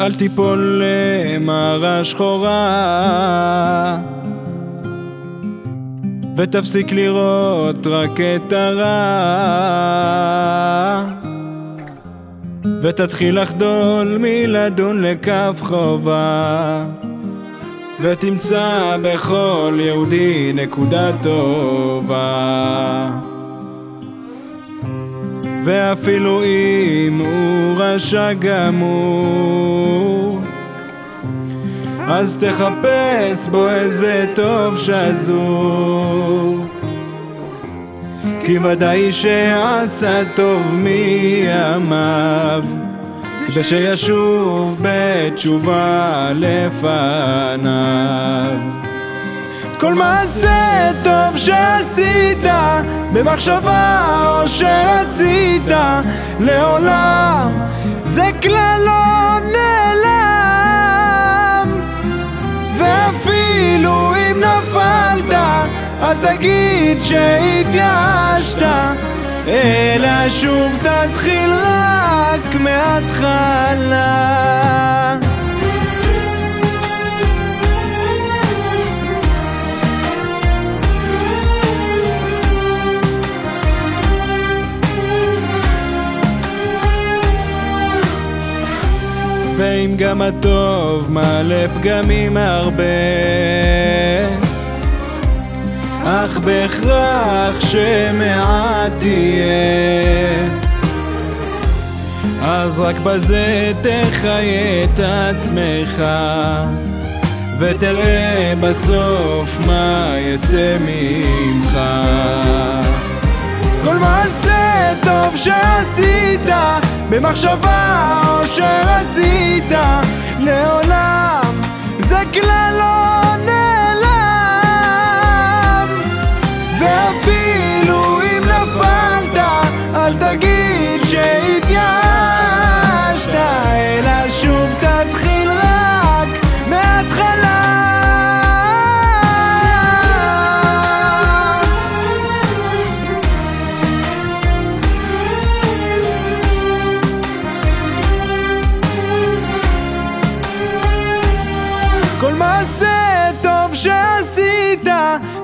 אל תיפול למערה שחורה ותפסיק לראות רק את הרע. ותתחיל לחדול מלדון לכף חובה. ותמצא בכל יהודי נקודה טובה. ואפילו אם הוא רשע גמור אז תחפש בו איזה טוב שזור. כי ודאי שעשה טוב מימיו כדי שישוב בתשובה לפניו. כל מעשה טוב שעשית במחשבה או שרצית לעולם זה כלל לא אל תגיד שהתייאשת אלא שוב תתחיל רק מההתחלה. ואם גם הטוב מלא פגמים הרבה אך בהכרח שמעט תהיה אז רק בזה תחיה את עצמך ותראה בסוף מה יצא ממך. כל מעשה טוב שעשית במחשבה או שרצית לעולם זה כלל לא מעשה טוב שעשית,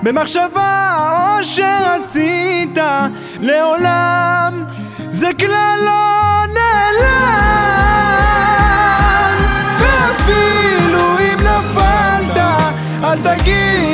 במחשבה או שרצית, לעולם זה כלל לא נעלם. ואפילו אם נפלת, אל תגיד